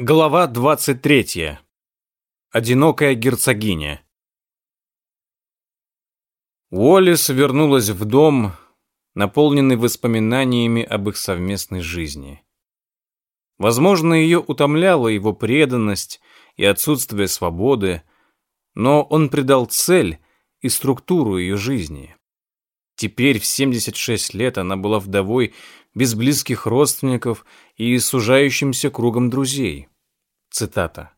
Глава 23. Одинокая герцогиня. Уоллес вернулась в дом, наполненный воспоминаниями об их совместной жизни. Возможно, ее утомляла его преданность и отсутствие свободы, но он придал цель и структуру ее жизни. Теперь в 76 лет она была вдовой без близких родственников и сужающимся кругом друзей. Цитата.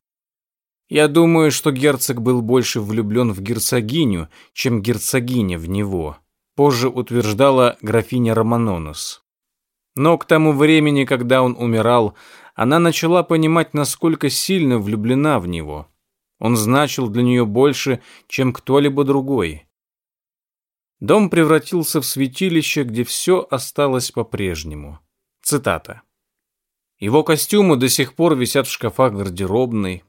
«Я думаю, что герцог был больше влюблен в герцогиню, чем герцогиня в него», позже утверждала графиня Романонос. Но к тому времени, когда он умирал, она начала понимать, насколько сильно влюблена в него. Он значил для нее больше, чем кто-либо другой. Дом превратился в святилище, где все осталось по-прежнему. Цитата. Его костюмы до сих пор висят в шкафах гардеробной.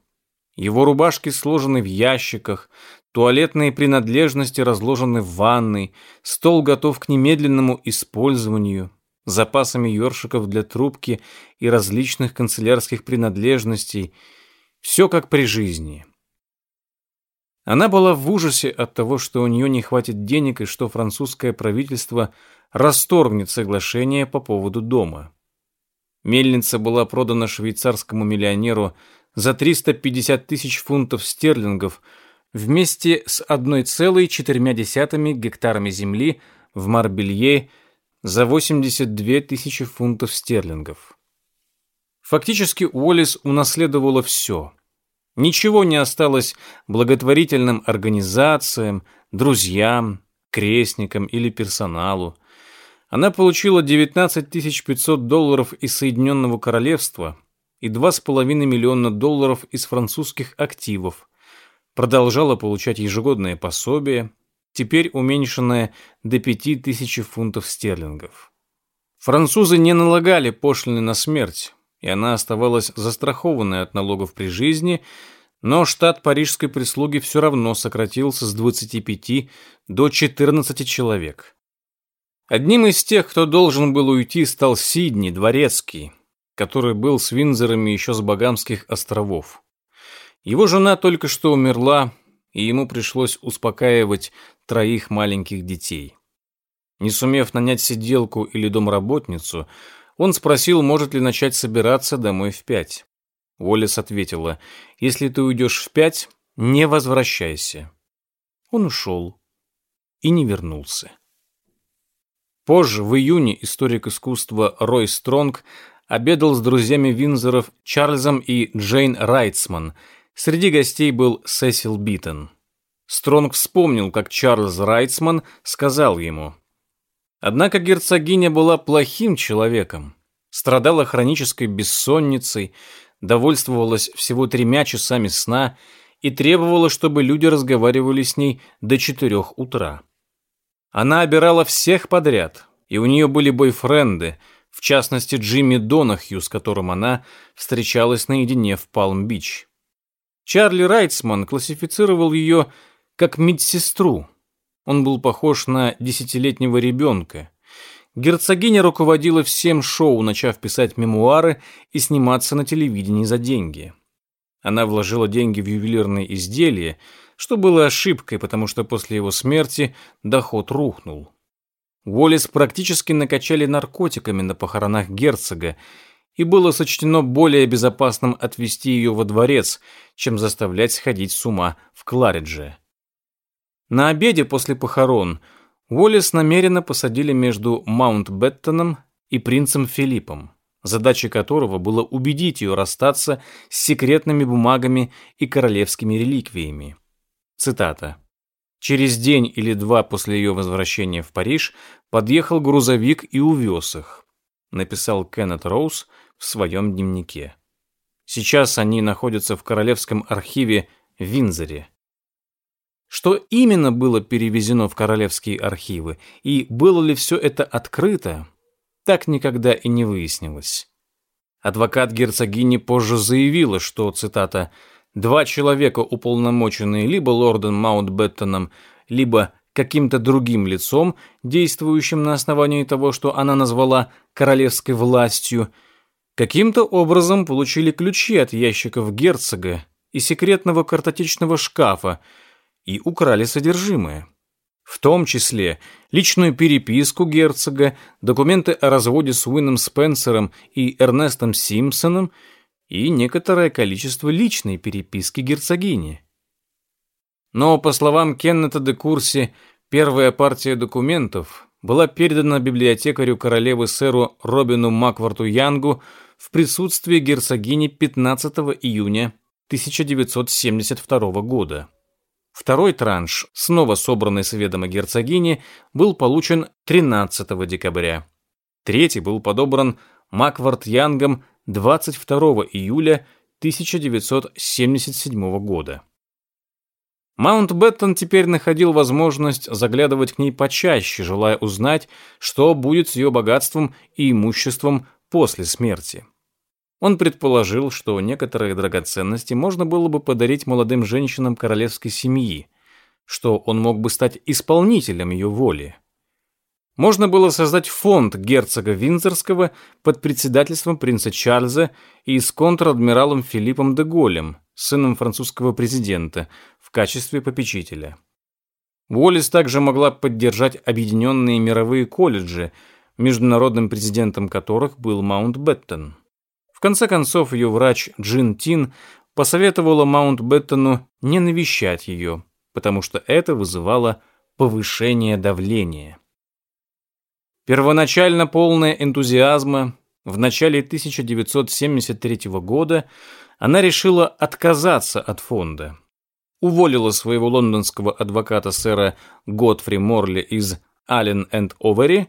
Его рубашки сложены в ящиках, туалетные принадлежности разложены в ванной, стол готов к немедленному использованию, запасами ёршиков для трубки и различных канцелярских принадлежностей. Все как при жизни. Она была в ужасе от того, что у нее не хватит денег и что французское правительство расторгнет соглашение по поводу дома. Мельница была продана швейцарскому миллионеру за 350 тысяч фунтов стерлингов вместе с 1,4 гектарами земли в Марбелье за 82 тысячи фунтов стерлингов. Фактически Уоллес унаследовала все – Ничего не осталось благотворительным организациям, друзьям, крестникам или персоналу. Она получила 19 500 долларов из Соединенного Королевства и 2,5 миллиона долларов из французских активов. Продолжала получать ежегодное пособие, теперь уменьшенное до 5000 фунтов стерлингов. Французы не налагали пошлины на смерть, и она оставалась застрахованной от налогов при жизни, но штат парижской прислуги все равно сократился с 25 до 14 человек. Одним из тех, кто должен был уйти, стал Сидни, дворецкий, который был с Винзорами еще с Багамских островов. Его жена только что умерла, и ему пришлось успокаивать троих маленьких детей. Не сумев нанять сиделку или домработницу, он спросил, может ли начать собираться домой в пять. Уоллес ответила, «Если ты уйдешь в пять, не возвращайся». Он ушел и не вернулся. Позже, в июне, историк искусства Рой Стронг обедал с друзьями Виндзоров Чарльзом и Джейн Райтсман. Среди гостей был Сесил Битон. Стронг вспомнил, как Чарльз Райтсман сказал ему, Однако герцогиня была плохим человеком, страдала хронической бессонницей, довольствовалась всего тремя часами сна и требовала, чтобы люди разговаривали с ней до четырех утра. Она обирала всех подряд, и у нее были бойфренды, в частности Джимми Донахью, с которым она встречалась наедине в Палм-Бич. Чарли Райтсман классифицировал ее как медсестру, он был похож на десятилетнего ребенка. Герцогиня руководила всем шоу, начав писать мемуары и сниматься на телевидении за деньги. Она вложила деньги в ювелирные изделия, что было ошибкой, потому что после его смерти доход рухнул. Уоллес практически накачали наркотиками на похоронах герцога, и было сочтено более безопасным отвезти ее во дворец, чем заставлять сходить с ума в Кларидже. На обеде после похорон Уоллес намеренно посадили между Маунт-Беттоном и принцем Филиппом, задачей которого было убедить ее расстаться с секретными бумагами и королевскими реликвиями. Цитата. Через день или два после ее возвращения в Париж подъехал грузовик и увез их, написал Кеннет Роуз в своем дневнике. Сейчас они находятся в Королевском архиве в Винзоре. Что именно было перевезено в королевские архивы и было ли все это открыто, так никогда и не выяснилось. Адвокат герцогини позже заявила, что, цитата, «два человека, уполномоченные либо лордом Маунтбеттоном, либо каким-то другим лицом, действующим на основании того, что она назвала королевской властью, каким-то образом получили ключи от ящиков герцога и секретного картотечного шкафа и украли содержимое. В том числе личную переписку герцога, документы о разводе с Уинном Спенсером и Эрнестом Симпсоном и некоторое количество личной переписки герцогини. Но, по словам Кеннета де Курси, первая партия документов была передана библиотекарю королевы сэру Робину Макварту Янгу в присутствии герцогини 15 июня 1972 года. Второй транш, снова собранный с герцогини, был получен 13 декабря. Третий был подобран Макварт Янгом 22 июля 1977 года. Маунтбеттон теперь находил возможность заглядывать к ней почаще, желая узнать, что будет с ее богатством и имуществом после смерти. Он предположил, что некоторые драгоценности можно было бы подарить молодым женщинам королевской семьи, что он мог бы стать исполнителем ее воли. Можно было создать фонд герцога Виндзорского под председательством принца Чарльза и с контр-адмиралом Филиппом де Голлем, сыном французского президента, в качестве попечителя. Уоллес также могла поддержать объединенные мировые колледжи, международным президентом которых был Маунтбеттен. В конце концов, ее врач Джин Тин посоветовала Маунтбеттену не навещать ее, потому что это вызывало повышение давления. Первоначально полная энтузиазма, в начале 1973 года она решила отказаться от фонда. Уволила своего лондонского адвоката сэра Готфри Морли из энд Овери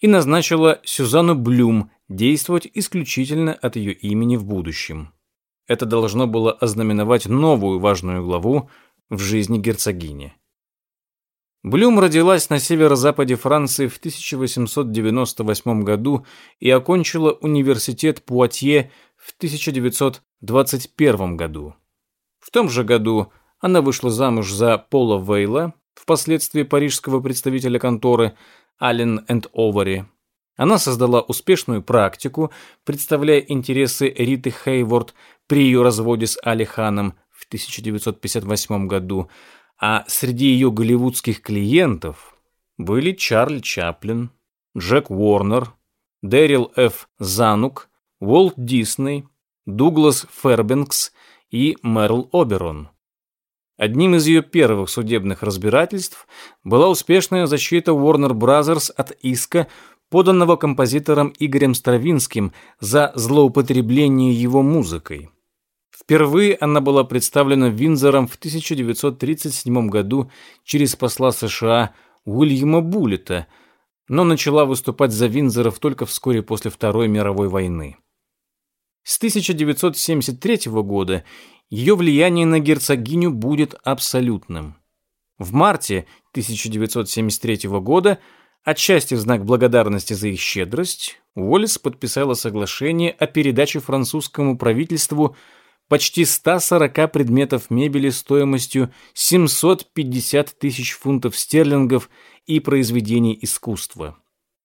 и назначила Сюзанну Блюм действовать исключительно от ее имени в будущем. Это должно было ознаменовать новую важную главу в жизни герцогини. Блюм родилась на северо-западе Франции в 1898 году и окончила университет Пуатье в 1921 году. В том же году она вышла замуж за Пола Вейла, впоследствии парижского представителя конторы Аллен энд Овари. Она создала успешную практику, представляя интересы Риты Хейворд при ее разводе с Алиханом в 1958 году, а среди ее голливудских клиентов были Чарльз Чаплин, Джек Уорнер, Дэрил Ф. Занук, Уолт Дисней, Дуглас Фербенкс и Мерл Оберон. Одним из ее первых судебных разбирательств была успешная защита Warner Bros. от иска, поданного композитором Игорем Стравинским за злоупотребление его музыкой. Впервые она была представлена Винзором в 1937 году через посла США Уильяма Буллета, но начала выступать за Винзоров только вскоре после Второй мировой войны. С 1973 года ее влияние на герцогиню будет абсолютным. В марте 1973 года, отчасти в знак благодарности за их щедрость, Уоллес подписала соглашение о передаче французскому правительству почти 140 предметов мебели стоимостью 750 тысяч фунтов стерлингов и произведений искусства.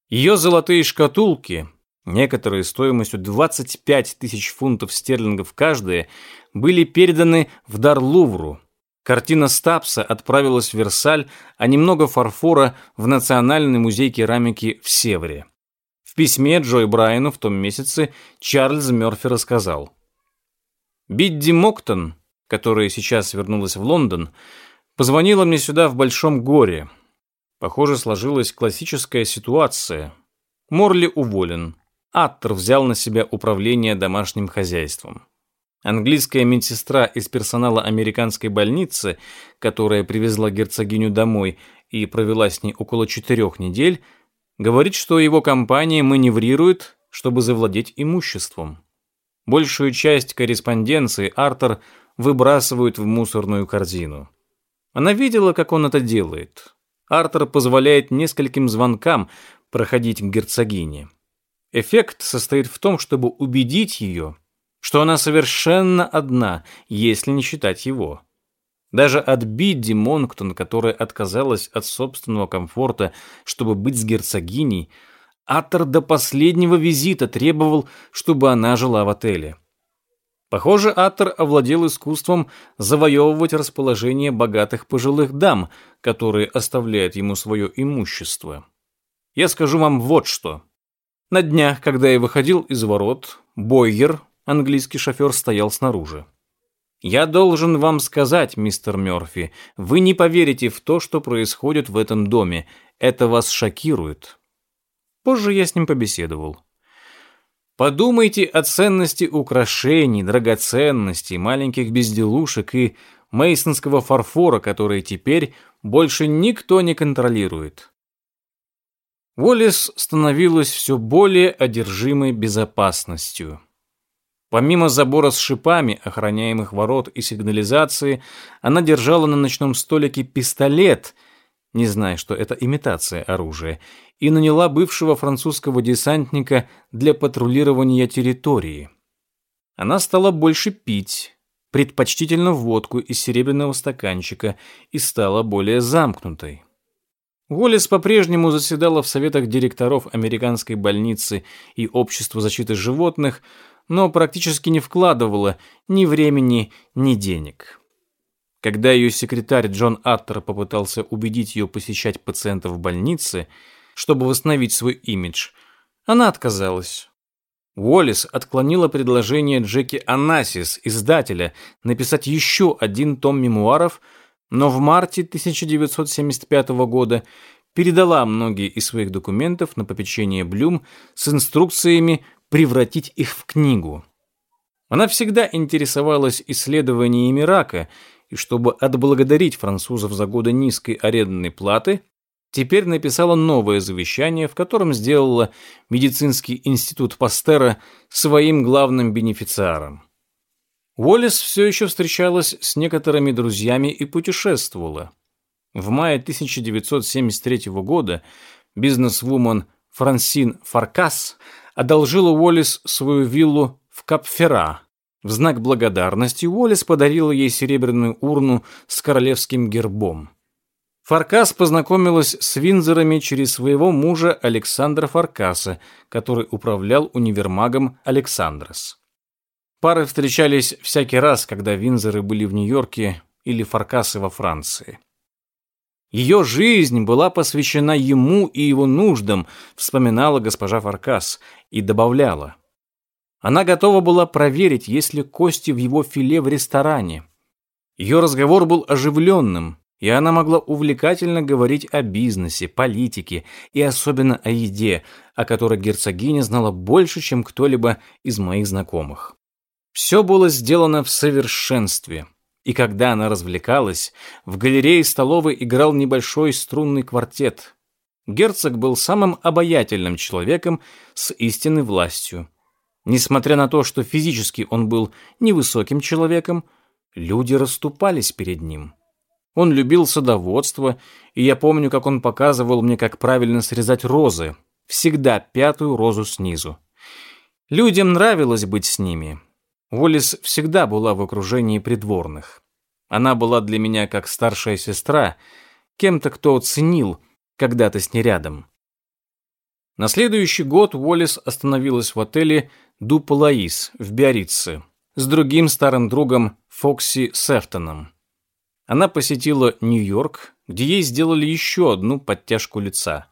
Ее золотые шкатулки, некоторые стоимостью 25 тысяч фунтов стерлингов каждая, были переданы в дар Лувру. Картина Стапса отправилась в Версаль, а немного фарфора в Национальный музей керамики в Севре. В письме Джой Брайану в том месяце Чарльз Мёрфи рассказал – Бидди Моктон, которая сейчас вернулась в Лондон, позвонила мне сюда в большом горе. Похоже, сложилась классическая ситуация. Морли уволен. Аттер взял на себя управление домашним хозяйством. Английская медсестра из персонала американской больницы, которая привезла герцогиню домой и провела с ней около четырех недель, говорит, что его компания маневрирует, чтобы завладеть имуществом. Большую часть корреспонденции Артер выбрасывают в мусорную корзину. Она видела, как он это делает. Артер позволяет нескольким звонкам проходить к герцогине. Эффект состоит в том, чтобы убедить ее, что она совершенно одна, если не считать его. Даже от Бидди Монктон, которая отказалась от собственного комфорта, чтобы быть с герцогиней, Аттер до последнего визита требовал, чтобы она жила в отеле. Похоже, Аттер овладел искусством завоевывать расположение богатых пожилых дам, которые оставляют ему свое имущество. Я скажу вам вот что. На днях, когда я выходил из ворот, Бойер, английский шофер, стоял снаружи. Я должен вам сказать, мистер Мёрфи, вы не поверите в то, что происходит в этом доме. Это вас шокирует. Позже я с ним побеседовал. Подумайте о ценности украшений, драгоценностей, маленьких безделушек и мейсонского фарфора, которые теперь больше никто не контролирует. Уоллес становилась все более одержимой безопасностью. Помимо забора с шипами, охраняемых ворот и сигнализации, она держала на ночном столике пистолет, не зная, что это имитация оружия, и наняла бывшего французского десантника для патрулирования территории. Она стала больше пить, предпочтительно водку из серебряного стаканчика, и стала более замкнутой. Уоллес по-прежнему заседала в советах директоров американской больницы и общества защиты животных, но практически не вкладывала ни времени, ни денег. Когда ее секретарь Джон Аттер попытался убедить ее посещать пациентов в больнице, чтобы восстановить свой имидж, она отказалась. Уоллес отклонила предложение Джеки Анасис, издателя, написать еще один том мемуаров, но в марте 1975 года передала многие из своих документов на попечение Блюм с инструкциями превратить их в книгу. Она всегда интересовалась исследованиями рака, и чтобы отблагодарить французов за годы низкой арендной платы, теперь написала новое завещание, в котором сделала медицинский институт Пастера своим главным бенефициаром. Уоллес все еще встречалась с некоторыми друзьями и путешествовала. В мае 1973 года бизнесвумен Франсин Фаркас одолжила Уоллес свою виллу в Капфера. В знак благодарности Уоллес подарила ей серебряную урну с королевским гербом. Фаркас познакомилась с Винзорами через своего мужа Александра Фаркаса, который управлял универмагом Александрос. Пары встречались всякий раз, когда Винзоры были в Нью-Йорке или Фаркасы во Франции. Ее жизнь была посвящена ему и его нуждам, вспоминала госпожа Фаркас и добавляла. Она готова была проверить, есть ли кости в его филе в ресторане. Ее разговор был оживленным, и она могла увлекательно говорить о бизнесе, политике и особенно о еде, о которой герцогиня знала больше, чем кто-либо из моих знакомых. Все было сделано в совершенстве, и когда она развлекалась, в галерее столовой играл небольшой струнный квартет. Герцог был самым обаятельным человеком с истинной властью. Несмотря на то, что физически он был невысоким человеком, люди расступались перед ним. Он любил садоводство, и я помню, как он показывал мне, как правильно срезать розы, всегда пятую розу снизу. Людям нравилось быть с ними. Уоллес всегда была в окружении придворных. Она была для меня как старшая сестра, кем-то, кто оценил, когда ты с ней рядом. На следующий год Уоллес остановилась в отеле «Дупалаис» в Биорице с другим старым другом Фокси Сефтоном. Она посетила Нью-Йорк, где ей сделали еще одну подтяжку лица.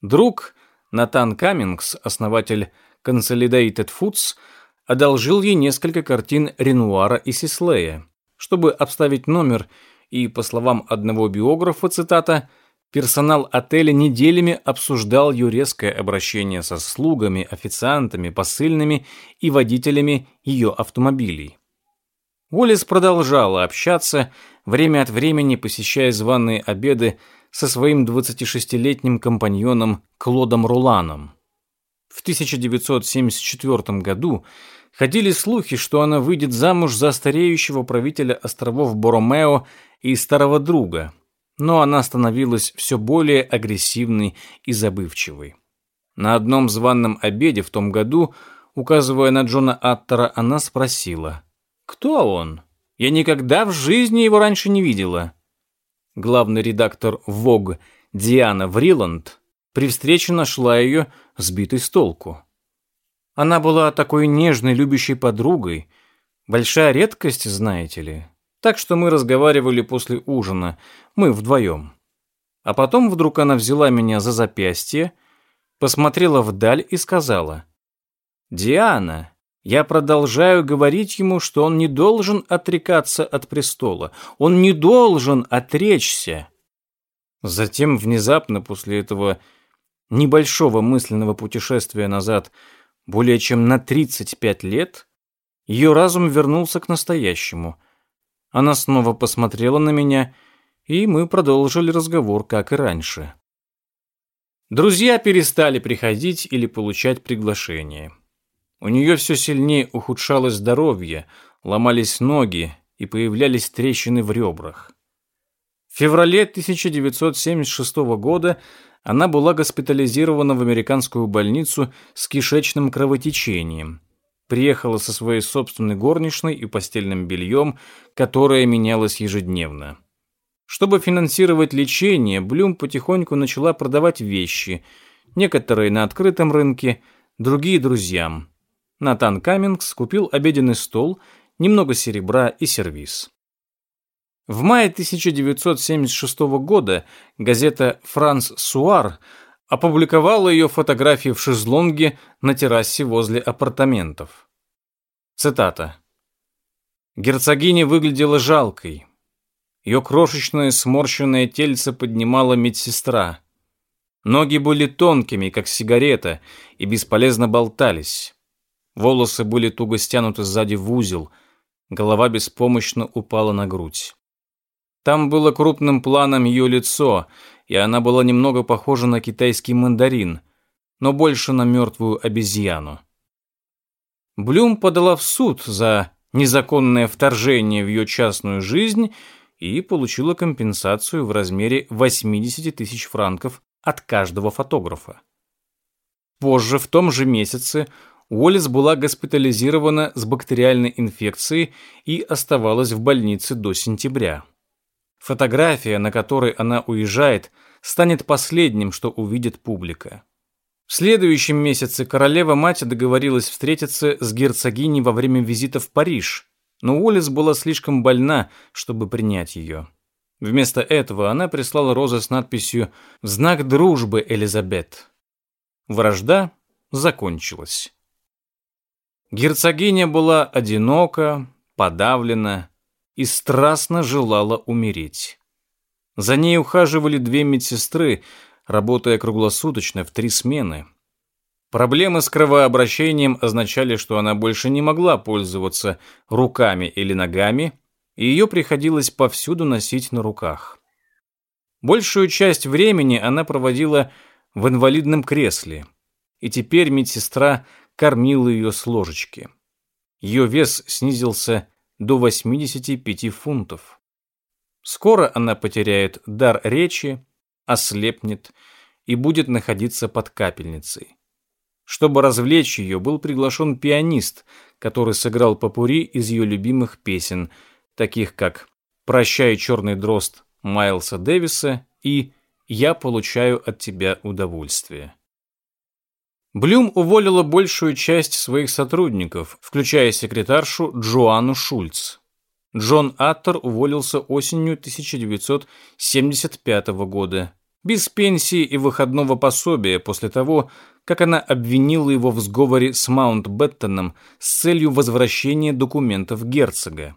Друг Натан Каммингс, основатель Consolidated Foods, одолжил ей несколько картин Ренуара и Сислея, чтобы обставить номер, и, по словам одного биографа, цитата, персонал отеля неделями обсуждал ее резкое обращение со слугами, официантами, посыльными и водителями ее автомобилей. Уоллес продолжала общаться, время от времени посещая званые обеды со своим 26-летним компаньоном Клодом Руланом. В 1974 году ходили слухи, что она выйдет замуж за стареющего правителя островов Боромео и старого друга, но она становилась все более агрессивной и забывчивой. На одном званом обеде в том году, указывая на Джона Аттера, она спросила – кто он? Я никогда в жизни его раньше не видела. Главный редактор Vogue Диана Вриланд при встрече нашла ее сбитой с толку. Она была такой нежной, любящей подругой, большая редкость, знаете ли. Так что мы разговаривали после ужина, мы вдвоем. А потом вдруг она взяла меня за запястье, посмотрела вдаль и сказала, «Диана, я продолжаю говорить ему, что он не должен отрекаться от престола, он не должен отречься». Затем внезапно после этого небольшого мысленного путешествия назад более чем на 35 лет, ее разум вернулся к настоящему. Она снова посмотрела на меня, и мы продолжили разговор, как и раньше. Друзья перестали приходить или получать приглашения. У нее все сильнее ухудшалось здоровье, ломались ноги и появлялись трещины в ребрах. В феврале 1976 года она была госпитализирована в американскую больницу с кишечным кровотечением. Приехала со своей собственной горничной и постельным бельем, которое менялось ежедневно. Чтобы финансировать лечение, Блюм потихоньку начала продавать вещи, некоторые на открытом рынке, другие друзьям. Натан Каммингс купил обеденный стол, немного серебра и сервиз. В мае 1976 года газета «Франс Суар» опубликовала ее фотографии в шезлонге на террасе возле апартаментов. Цитата. Герцогиня выглядела жалкой. Ее крошечное сморщенное тельце поднимала медсестра. Ноги были тонкими, как сигарета, и бесполезно болтались. Волосы были туго стянуты сзади в узел, голова беспомощно упала на грудь. Там было крупным планом ее лицо, и она была немного похожа на китайский мандарин, но больше на мертвую обезьяну. Блюм подала в суд за незаконное вторжение в ее частную жизнь и получила компенсацию в размере 80 тысяч франков от каждого фотографа. Позже, в том же месяце, Уоллес была госпитализирована с бактериальной инфекцией и оставалась в больнице до сентября. Фотография, на которой она уезжает, станет последним, что увидит публика. В следующем месяце королева-мать договорилась встретиться с герцогиней во время визита в Париж, но Уоллес была слишком больна, чтобы принять ее. Вместо этого она прислала розы с надписью «В знак дружбы, Элизабет». Вражда закончилась. Герцогиня была одинока, подавлена, и страстно желала умереть. За ней ухаживали две медсестры, работая круглосуточно в три смены. Проблемы с кровообращением означали, что она больше не могла пользоваться руками или ногами, и ее приходилось повсюду носить на руках. Большую часть времени она проводила в инвалидном кресле, и теперь медсестра кормила ее с ложечки. Ее вес снизился до 85 фунтов. Скоро она потеряет дар речи, ослепнет и будет находиться под капельницей. Чтобы развлечь ее, был приглашен пианист, который сыграл попури из ее любимых песен, таких как «Прощай, черный дрозд» Майлса Дэвиса и «Я получаю от тебя удовольствие». Блюм уволила большую часть своих сотрудников, включая секретаршу Джоанну Шульц. Джон Аттер уволился осенью 1975 года, без пенсии и выходного пособия после того, как она обвинила его в сговоре с Маунт-Беттоном с целью возвращения документов герцога.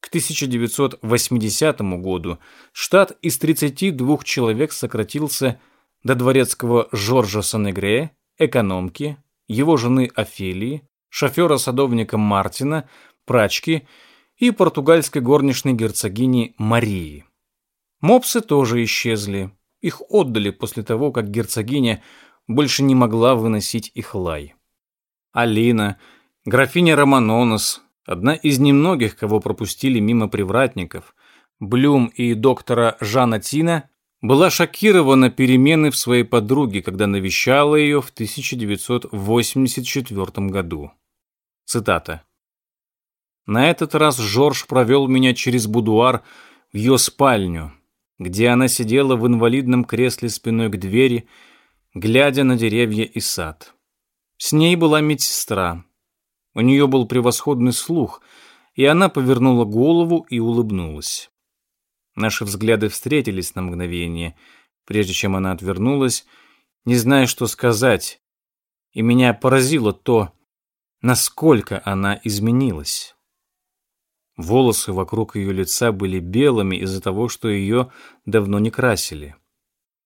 К 1980 году штат из 32 человек сократился до дворецкого Жоржа Санегрея, экономки, его жены Офелии, шофера-садовника Мартина, прачки и португальской горничной герцогини Марии. Мопсы тоже исчезли. Их отдали после того, как герцогиня больше не могла выносить их лай. Алина, графиня Романонос, одна из немногих, кого пропустили мимо привратников, Блюм и доктора Жана Тина была шокирована переменой в своей подруге, когда навещала ее в 1984 году. Цитата. «На этот раз Жорж провел меня через будуар в ее спальню, где она сидела в инвалидном кресле спиной к двери, глядя на деревья и сад. С ней была медсестра. У нее был превосходный слух, и она повернула голову и улыбнулась. Наши взгляды встретились на мгновение, прежде чем она отвернулась, не зная, что сказать, и меня поразило то, насколько она изменилась. Волосы вокруг ее лица были белыми из-за того, что ее давно не красили.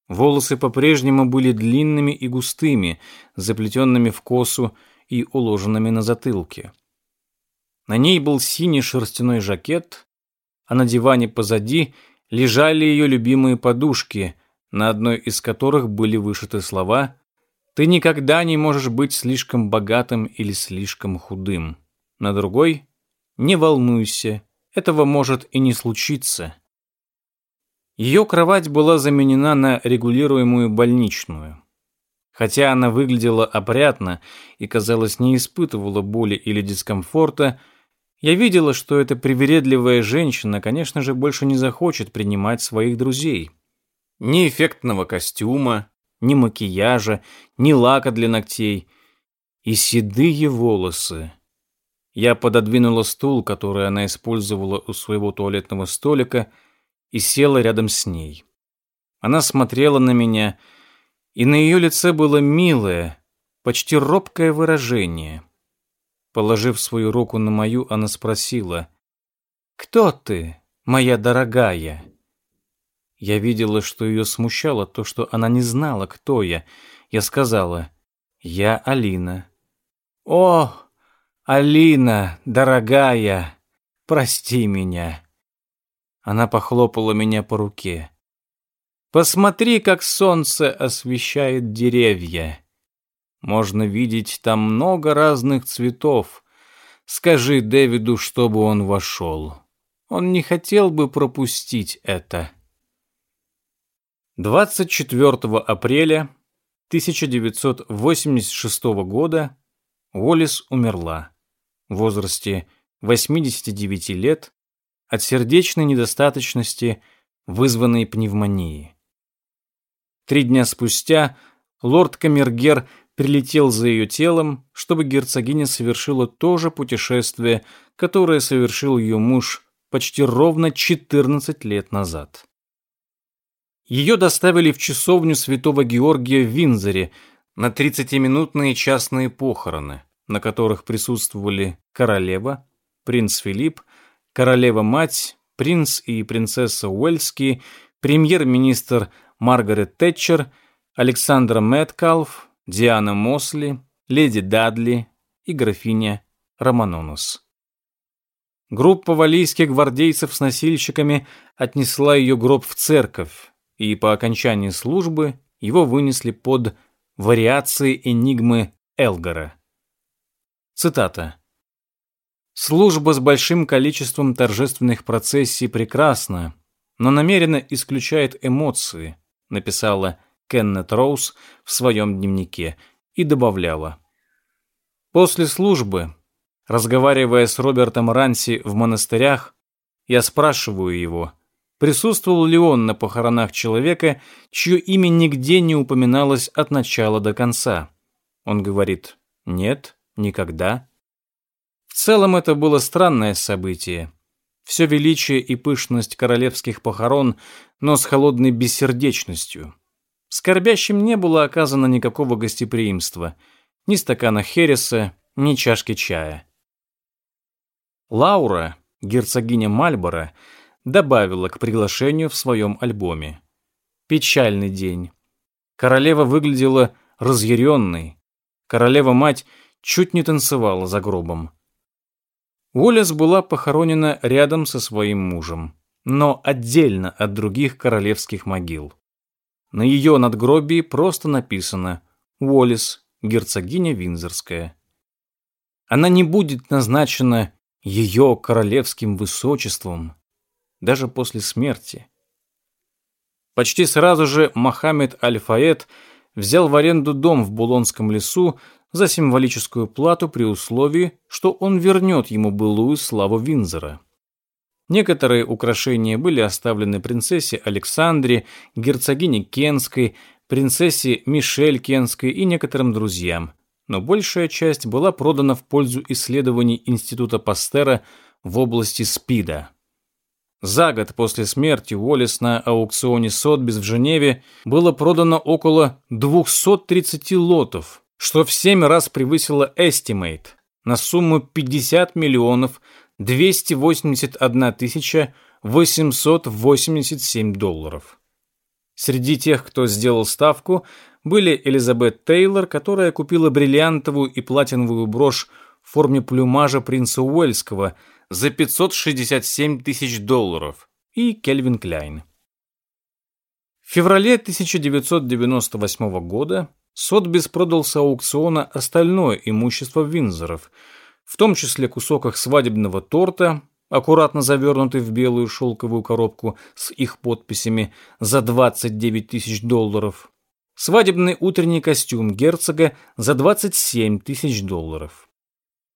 Волосы по-прежнему были длинными и густыми, заплетенными в косу и уложенными на затылке. На ней был синий шерстяной жакет, а на диване позади лежали ее любимые подушки, на одной из которых были вышиты слова «Ты никогда не можешь быть слишком богатым или слишком худым». На другой «Не волнуйся, этого может и не случиться». Ее кровать была заменена на регулируемую больничную. Хотя она выглядела опрятно и, казалось, не испытывала боли или дискомфорта, я видела, что эта привередливая женщина, конечно же, больше не захочет принимать своих друзей. Ни эффектного костюма, ни макияжа, ни лака для ногтей. И седые волосы. Я пододвинула стул, который она использовала у своего туалетного столика, и села рядом с ней. Она смотрела на меня, и на ее лице было милое, почти робкое выражение. Положив свою руку на мою, она спросила, «Кто ты, моя дорогая?» Я видела, что ее смущало то, что она не знала, кто я. Я сказала, «Я Алина». «О, Алина, дорогая, прости меня». Она похлопала меня по руке. «Посмотри, как солнце освещает деревья. Можно видеть там много разных цветов. Скажи Дэвиду, чтобы он вошел. Он не хотел бы пропустить это». 24 апреля 1986 года Уоллес умерла в возрасте 89 лет от сердечной недостаточности, вызванной пневмонией. Три дня спустя лорд Камергер прилетел за ее телом, чтобы герцогиня совершила то же путешествие, которое совершил ее муж почти ровно 14 лет назад. Ее доставили в часовню святого Георгия в Винзоре на 30-минутные частные похороны, на которых присутствовали королева, принц Филипп, королева-мать, принц и принцесса Уэльские, премьер-министр Маргарет Тэтчер, Александра Мэткалф, Диана Мосли, леди Дадли и графиня Романонус. Группа валийских гвардейцев с носильщиками отнесла ее гроб в церковь, и по окончании службы его вынесли под вариации энигмы Элгара. Цитата. «Служба с большим количеством торжественных процессий прекрасна, но намеренно исключает эмоции», написала Кеннет Роуз в своем дневнике и добавляла. «После службы, разговаривая с Робертом Ранси в монастырях, я спрашиваю его, присутствовал ли он на похоронах человека, чье имя нигде не упоминалось от начала до конца. Он говорит «нет, никогда». В целом это было странное событие. Все величие и пышность королевских похорон, но с холодной бессердечностью. Скорбящим не было оказано никакого гостеприимства, ни стакана хереса, ни чашки чая. Лаура, герцогиня Мальборо, добавила к приглашению в своем альбоме. Печальный день. Королева выглядела разъяренной. Королева-мать чуть не танцевала за гробом. Уоллес была похоронена рядом со своим мужем, но отдельно от других королевских могил. На ее надгробии просто написано «Уоллес, герцогиня Винзорская». Она не будет назначена ее королевским высочеством, даже после смерти. Почти сразу же Мохаммед Аль-Фаед взял в аренду дом в Булонском лесу за символическую плату при условии, что он вернет ему былую славу Винзора. Некоторые украшения были оставлены принцессе Александре, герцогине Кенской, принцессе Мишель Кенской и некоторым друзьям, но большая часть была продана в пользу исследований Института Пастера в области СПИДа. За год после смерти Уоллес на аукционе Сотбис в Женеве было продано около 230 лотов, что в 7 раз превысило Estimate на сумму 50 миллионов 281 тысяча 887 долларов. Среди тех, кто сделал ставку, были Элизабет Тейлор, которая купила бриллиантовую и платиновую брошь в форме плюмажа принца Уэльского – за 567 тысяч долларов и Кельвин Кляйн. В феврале 1998 года Сотбис продал с аукциона остальное имущество Винзоров, в том числе кусок их свадебного торта, аккуратно завернутый в белую шелковую коробку с их подписями за 29 тысяч долларов, свадебный утренний костюм герцога за 27 тысяч долларов.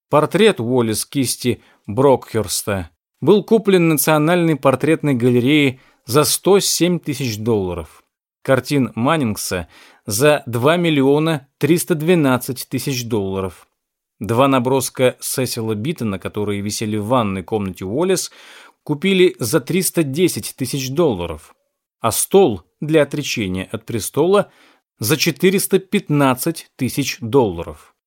Портрет Уоллес кисти Брокхерста был куплен Национальной портретной галереей за 107 тысяч долларов. Картин Маннингса за 2 миллиона 312 тысяч долларов. Два наброска Сесила Биттона, которые висели в ванной комнате Уоллес, купили за 310 тысяч долларов, а стол для отречения от престола за 415 тысяч долларов.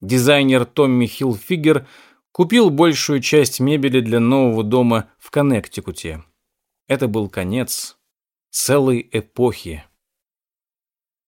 Дизайнер Томми Хилфигер купил большую часть мебели для нового дома в Коннектикуте. Это был конец целой эпохи.